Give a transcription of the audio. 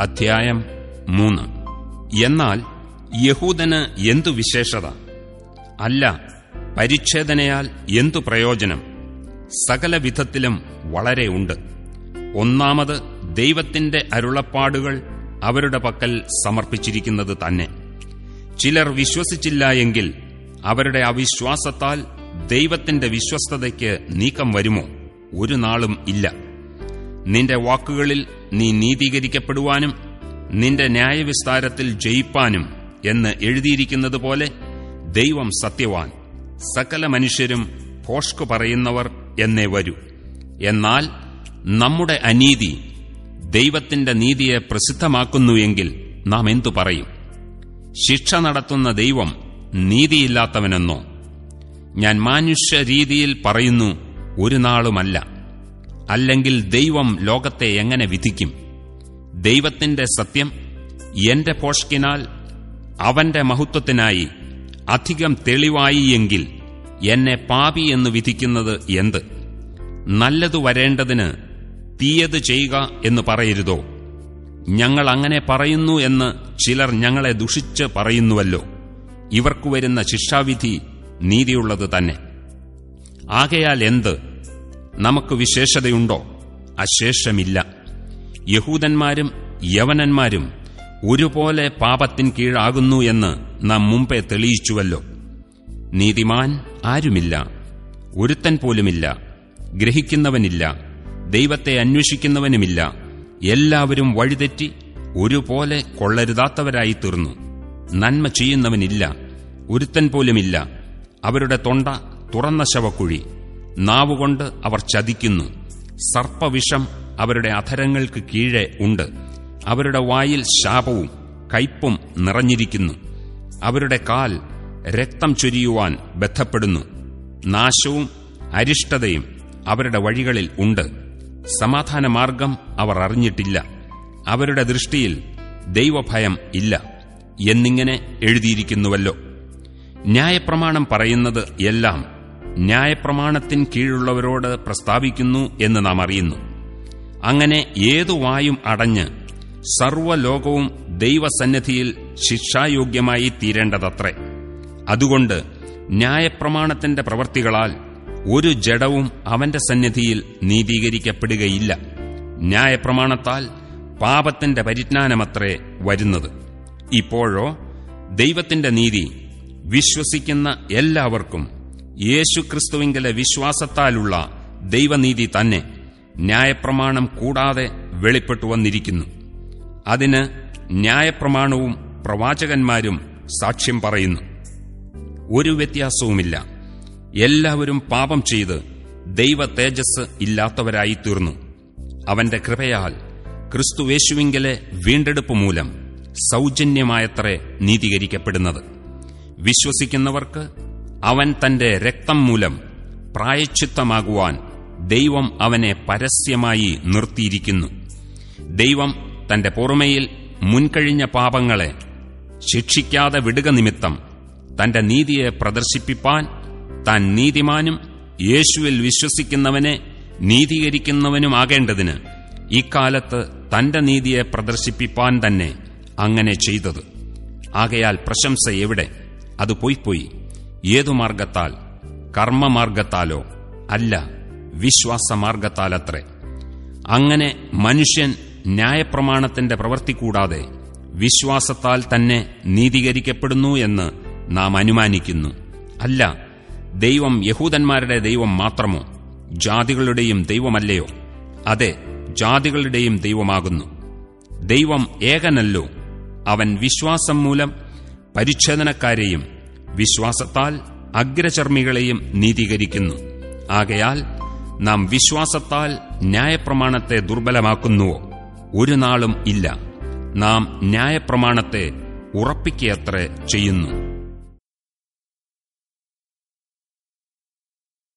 അധ്യായം മൂന്ന്. എന്നാൽ യഹൂദന് എന്തു വിശേഷത? അല്ല പരിച്ഛേദനയാൽ എന്തു പ്രയോജനം? സകല വിധത്തിലും വളരെ ഉണ്ട്. ഒന്നാമത് ദൈവത്തിന്റെ അരുളപ്പാടുകൾ അവരുടെ പക്കൽ സമർപ്പിച്ചിരിക്കുന്നത് തന്നെ. ചിലർ വിശ്വസിച്ചില്ല എങ്കിൽ അവരുടെ അവിശ്വാസത്താൽ ദൈവത്തിന്റെ വിശ്വസ്തതയ്ക്ക് നീക്കം വരുമോ? ഒരു നാളും ഇല്ല. നിന്റെ വാക്കുകളിൽ നീ നീതീകരിക്കപ്പെടുവാനും നിന്റെ ന്യായവിസ്താരത്തിൽ ജയിപ്പാനും എന്ന് എഴുതിയിരിക്കുന്നതുപോലെ ദൈവം സത്യവാൻ. സകല മനുഷ്യരും ഭോഷ്കു പറയുന്നവർ എന്നേ വരൂ. എന്നാൽ നമ്മുടെ അനീതി ദൈവത്തിന്റെ നീതിയെ പ്രസിദ്ധമാക്കുന്നുവെങ്കിൽ നാം എന്തു പറയും? ശിക്ഷ നടത്തുന്ന ദൈവം നീതിയില്ലാത്തവനെന്നോ? ഞാൻ മാനുഷ്യ രീതിയിൽ പറയുന്നു ഒരു നാളുമല്ല. അല്ലെങ്കിൽ ദൈവം ലോകത്തെ എങ്ങനെ വിധിക്കും? ദൈവത്തിന്റെ സത്യം എന്റെ പോഷ്കിനാൽ അവന്റെ മഹത്വത്തിനായി അധികം തെളിവായി എങ്കിൽ എന്നെ പാപി എന്ന് വിധിക്കുന്നത് എന്ത്? നല്ലതു വരേണ്ടതിന് തീയത് ചെയ്യുക എന്ന് പറയരുതോ? ഞങ്ങൾ അങ്ങനെ പറയുന്നു എന്ന് ചിലർ ഞങ്ങളെ ദുഷിച്ച് പറയുന്നുവല്ലോ. ഇവർക്കു വരുന്ന ശിക്ഷാവിധി നീതിയുള്ളത് തന്നെ. ആകയാൽ എന്ത്? നമുക്ക് വിശേഷതയുണ്ടോ? അശേഷമില്ല. യഹൂദന്മാരും യവനന്മാരും ഒരുപോലെ പാപത്തിൻ കീഴാകുന്നു എന്ന് നാം മുമ്പേ തെളിയിച്ചുവല്ലോ. നീതിമാൻ ആരുമില്ല. ഒരുത്തൻ പോലുമില്ല. ഗ്രഹിക്കുന്നവനില്ല. ദൈവത്തെ അന്വേഷിക്കുന്നവനുമില്ല. എല്ലാവരും വഴിതെറ്റി ഒരുപോലെ കൊള്ളരുതാത്തവരായി തീർന്നു നന്മ ചെയ്യുന്നവനില്ല. ഒരുത്തൻ പോലുമില്ല. അവരുടെ തൊണ്ട തുറന്ന ശവക്കുഴി. നാവുകൊണ്ട് അവർ ചതിക്കുന്നു. സർപ്പവിഷം അവരുടെ അധരങ്ങൾക്ക് കീഴെ ഉണ്ട്. അവരുടെ വായിൽ ശാപവും കയ്പും നിറഞ്ഞിരിക്കുന്നു. അവരുടെ കാൽ രക്തം ചൊരിയുവാൻ ബന്ധപ്പെടുന്നു നാശവും അരിഷ്ടതയും അവരുടെ വഴികളിൽ ഉണ്ട്. സമാധാന മാർഗം അവർ അറിഞ്ഞിട്ടില്ല. അവരുടെ ദൃഷ്ടിയിൽ ദൈവഭയം ഇല്ല. എന്നിങ്ങനെ എഴുതിയിരിക്കുന്നുവല്ലോ. ന്യായപ്രമാണം പറയുന്നത് എല്ലാം ന്യായപ്രമാണത്തിൻ കീഴുള്ളവരോട് പ്രസ്താവിക്കുന്നു എന്ന് നാം അറിയുന്നു. അങ്ങനെ ഏതു വായും അടഞ്ഞ് സർവലോകവും ദൈവസന്നിധിയിൽ ശിക്ഷായോഗ്യമായി തീരേണ്ടതത്രേ. അതുകൊണ്ട് ന്യായപ്രമാണത്തിന്റെ പ്രവർത്തികളാൽ ഒരു ജഡവും അവന്റെ സന്നിധിയിൽ നീതീകരിക്കപ്പെടുകയില്ല. ന്യായപ്രമാണത്താൽ പാപത്തിന്റെ പരിജ്ഞാനമത്രേ വരുന്നത്. ഇപ്പോഴോ ദൈവത്തിന്റെ നീതി വിശ്വസിക്കുന്ന എല്ലാവർക്കും യേശുക്രിസ്തുവിങ്കലെ വിശ്വാസത്താലുള്ള ദൈവനീതി തന്നെ ന്യായപ്രമാണം കൂടാതെ വെളിപ്പെട്ടു വന്നിരിക്കുന്നു. അതിന് ന്യായപ്രമാണവും പ്രവാചകന്മാരും സാക്ഷ്യം പറയുന്നു. ഒരു വ്യത്യാസവുമില്ല. എല്ലാവരും പാപം ചെയ്ത് ദൈവ തേജസ് ഇല്ലാത്തവരായി തീർന്നു. അവന്റെ കൃപയാൽ ക്രിസ്തുവേശുവിങ്കലെ വീണ്ടെടുപ്പ് മൂലം സൗജന്യമായത്രേ നീതീകരിക്കപ്പെടുന്നത്. വിശ്വസിക്കുന്നവർക്ക് അവൻ തന്റെ രക്തം മൂലം പ്രായച്ചിത്തമാകുവാൻ ദൈവം അവനെ പരസ്യമായി നിർത്തിയിരിക്കുന്നു. ദൈവം തന്റെ പുറമയിൽ മുൻകഴിഞ്ഞ പാപങ്ങളെ ശിക്ഷിക്കാതെ വിടുക നിമിത്തം തന്റെ നീതിയെ പ്രദർശിപ്പിപ്പാൻ താൻ നീതിമാനും യേശുവിൽ വിശ്വസിക്കുന്നവനെ നീതീകരിക്കുന്നവനുമാകേണ്ടതിന് ഇക്കാലത്ത് തന്റെ നീതിയെ പ്രദർശിപ്പിപ്പാൻ തന്നെ അങ്ങനെ ചെയ്തത്. ആകയാൽ പ്രശംസ എവിടെ അത് പോയിപ്പോയി. ഏതു മാർഗത്താൽ കർമ്മമാർഗത്താലോ അല്ല വിശ്വാസമാർഗത്താലത്രേ അങ്ങനെ മനുഷ്യൻ ന്യായപ്രമാണത്തിന്റെ പ്രവൃത്തി കൂടാതെ വിശ്വാസത്താൽ തന്നെ നീതീകരിക്കപ്പെടുന്നു എന്ന് നാം അനുമാനിക്കുന്നു. അല്ല ദൈവം യഹൂദന്മാരുടെ ദൈവം മാത്രമോ? ജാതികളുടെയും ദൈവമല്ലയോ? അതെ ജാതികളുടെയും ദൈവമാകുന്നു. ദൈവം ഏകനല്ലോ. അവൻ വിശ്വാസം മൂലം പരിച്ഛേദനക്കാരെയും വിശ്വാസത്താൽ അഗ്രചർമ്മികളെയും നീതീകരിക്കുന്നു. ആകയാൽ നാം വിശ്വാസത്താൽ ന്യായപ്രമാണത്തെ ദുർബലമാക്കുന്നുവോ? ഒരു നാളും ഇല്ല. നാം ന്യായപ്രമാണത്തെ ഉറപ്പിക്കയത്രേ ചെയ്യുന്നു.